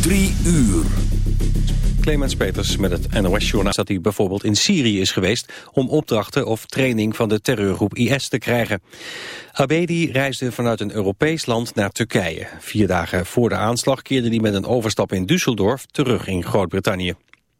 Drie uur. Clemens Peters met het NOS-journaal dat hij bijvoorbeeld in Syrië is geweest om opdrachten of training van de terreurgroep IS te krijgen. Abedi reisde vanuit een Europees land naar Turkije. Vier dagen voor de aanslag keerde hij met een overstap in Düsseldorf terug in Groot-Brittannië.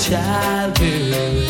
childhood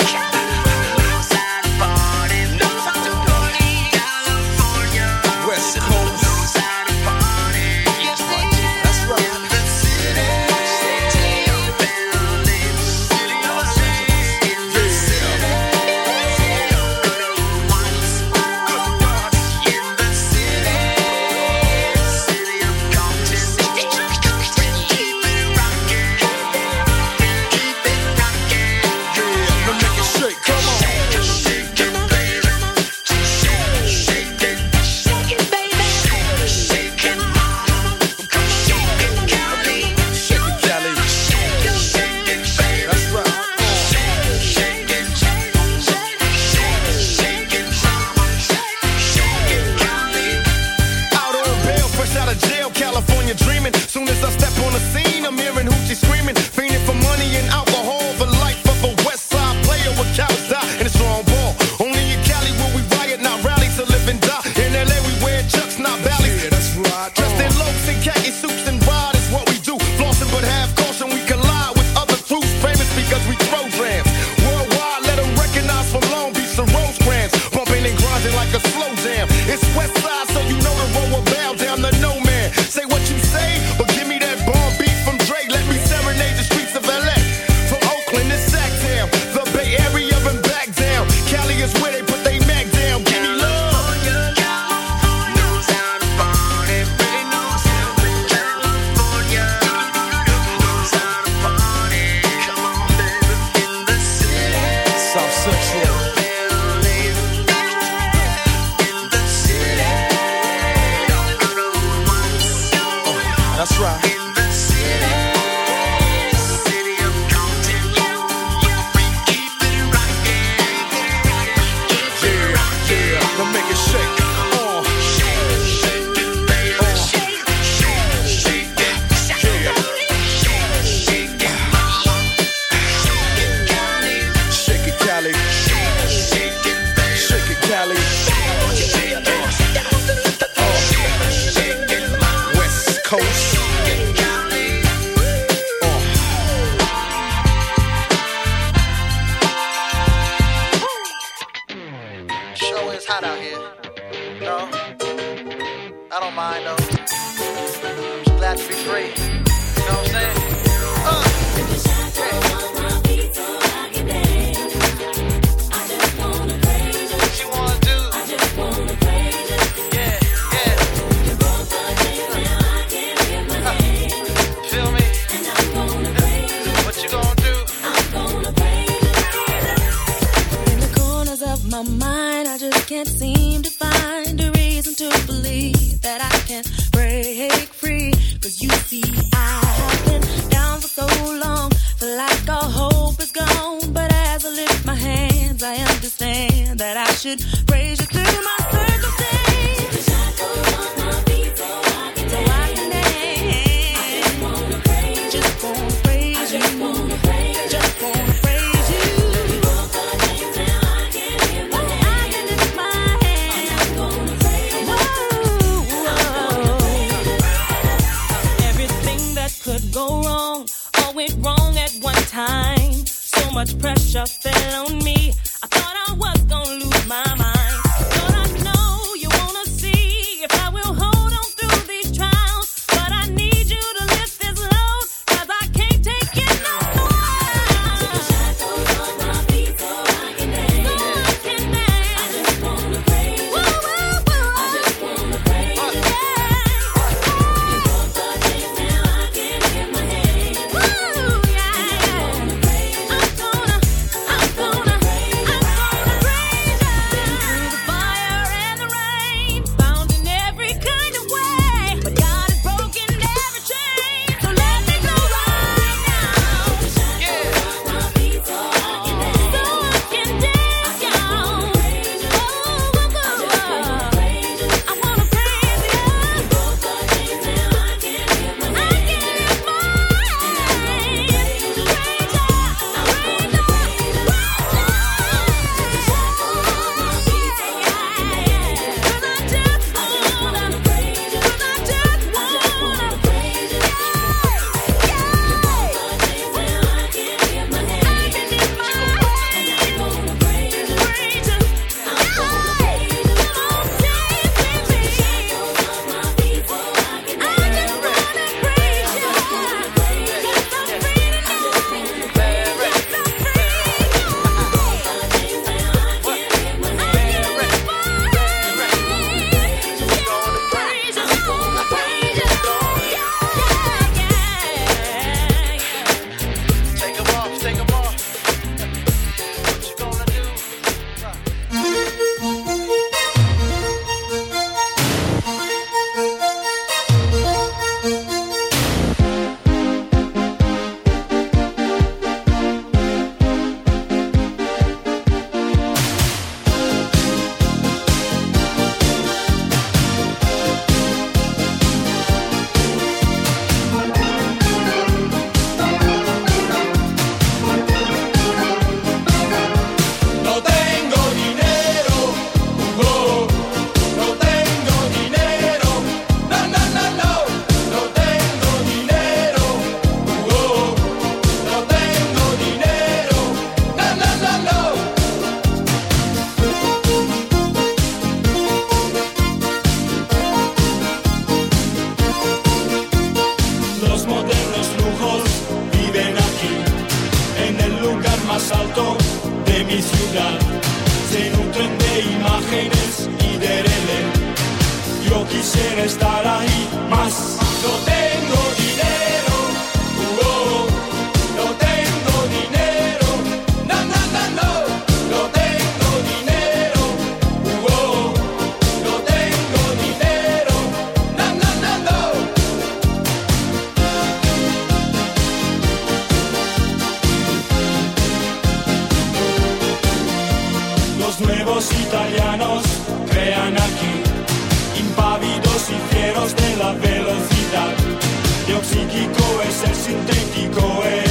psichico e se sintetico e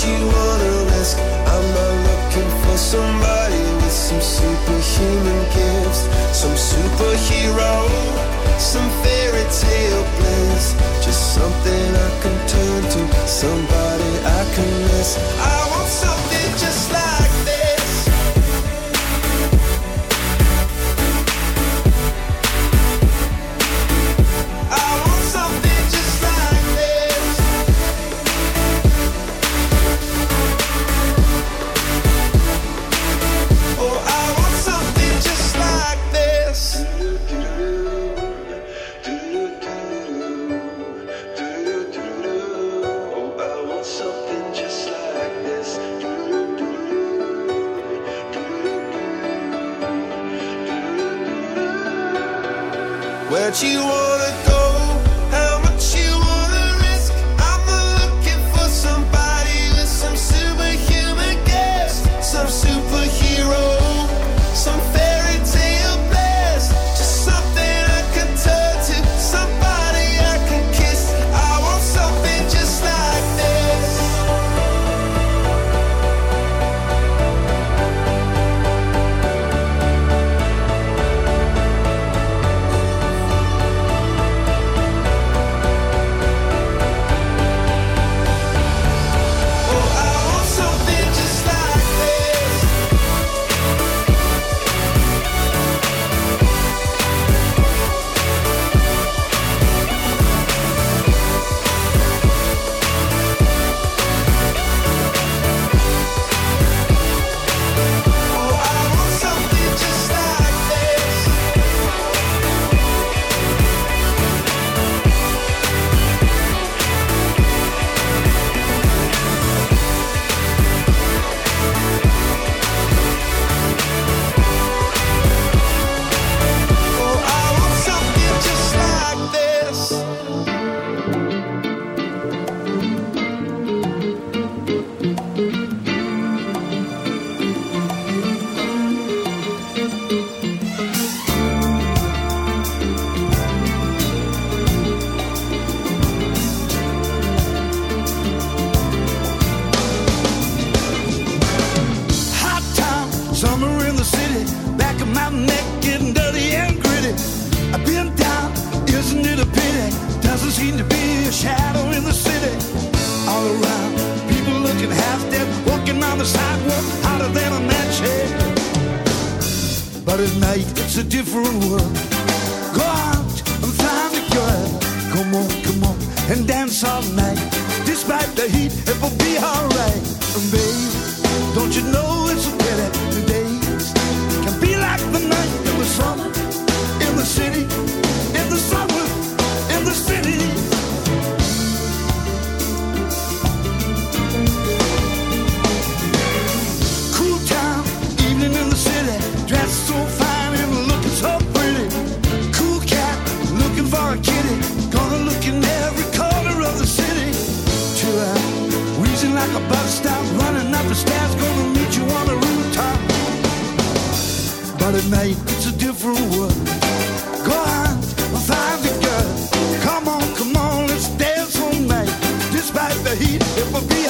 you wanna risk. I'm not looking for somebody with some superhuman gifts, some superhero, some bliss. Just something I can turn to, somebody I can miss. I want something just like.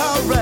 alright.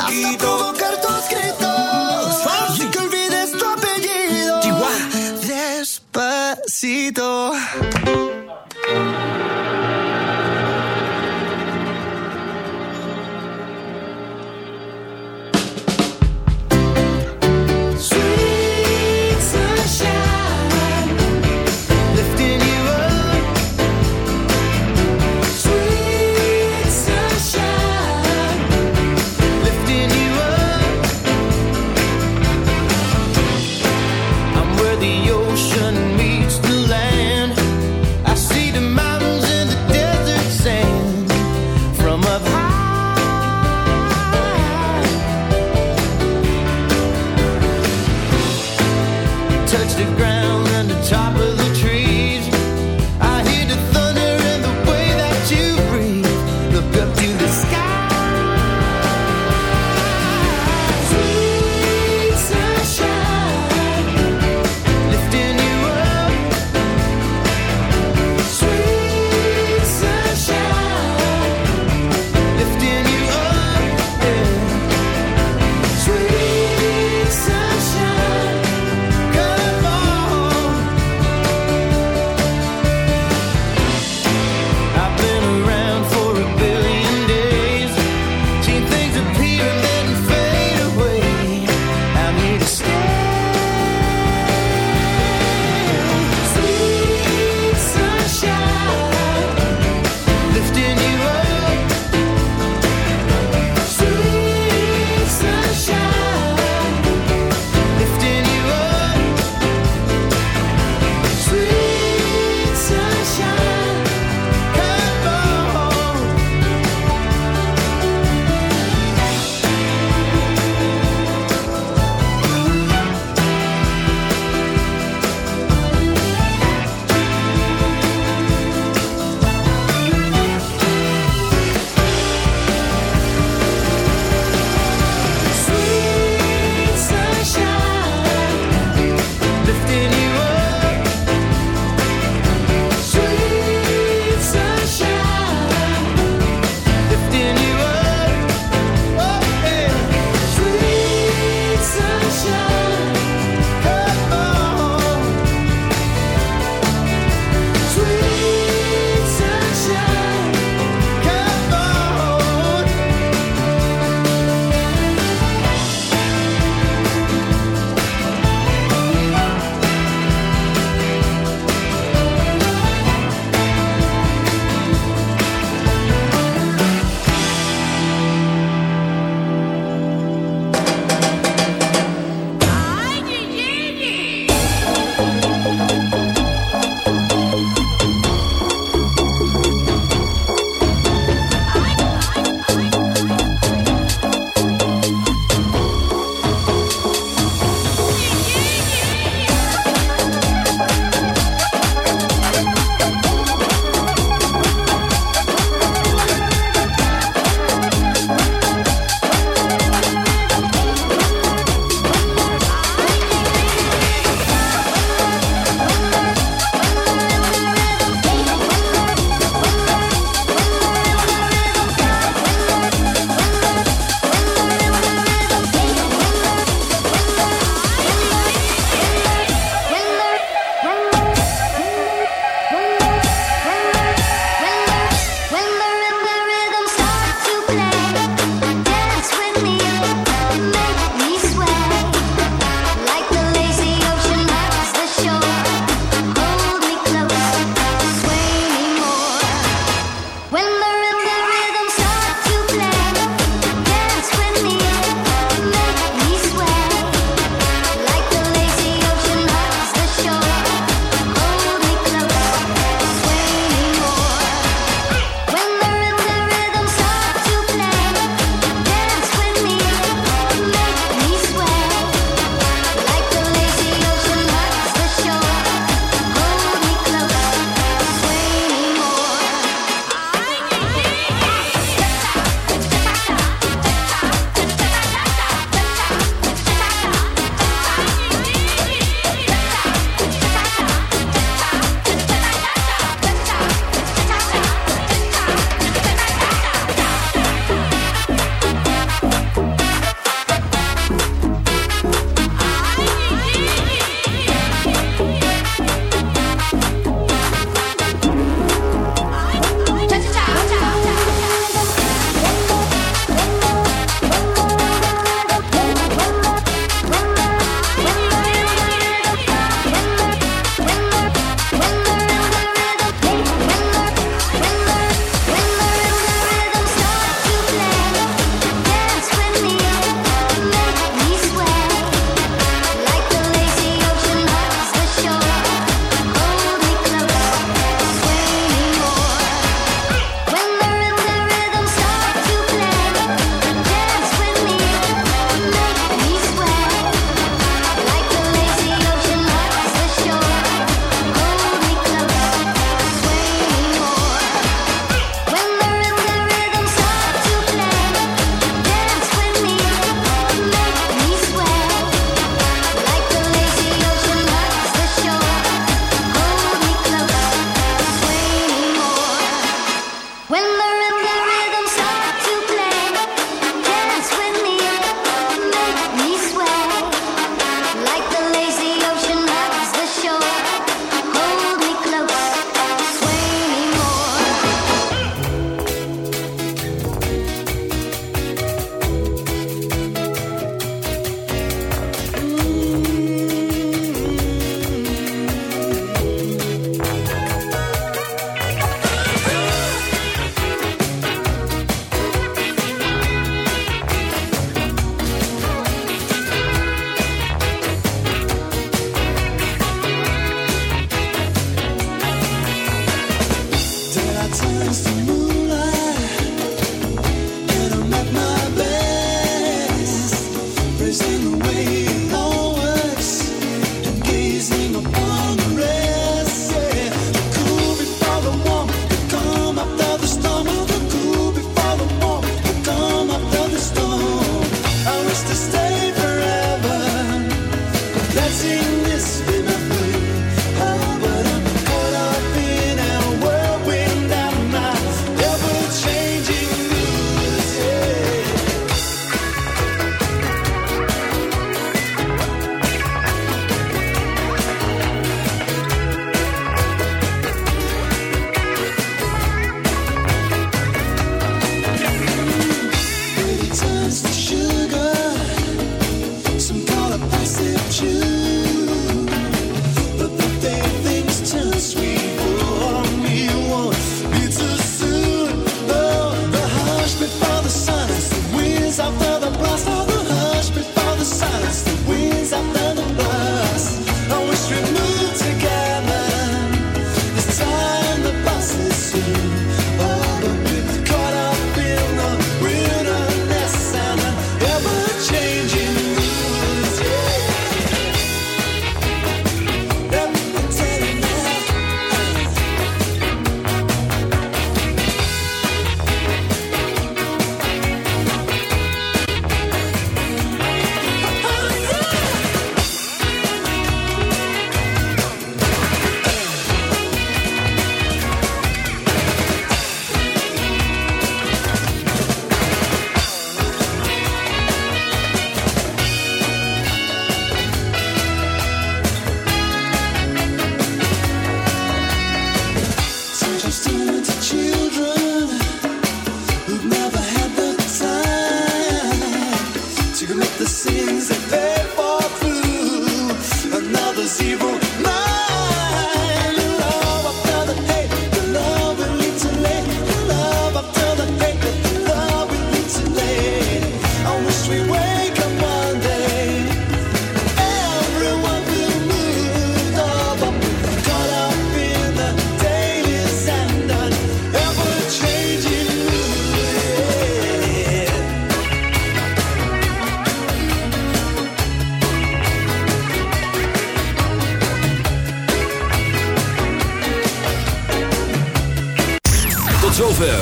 one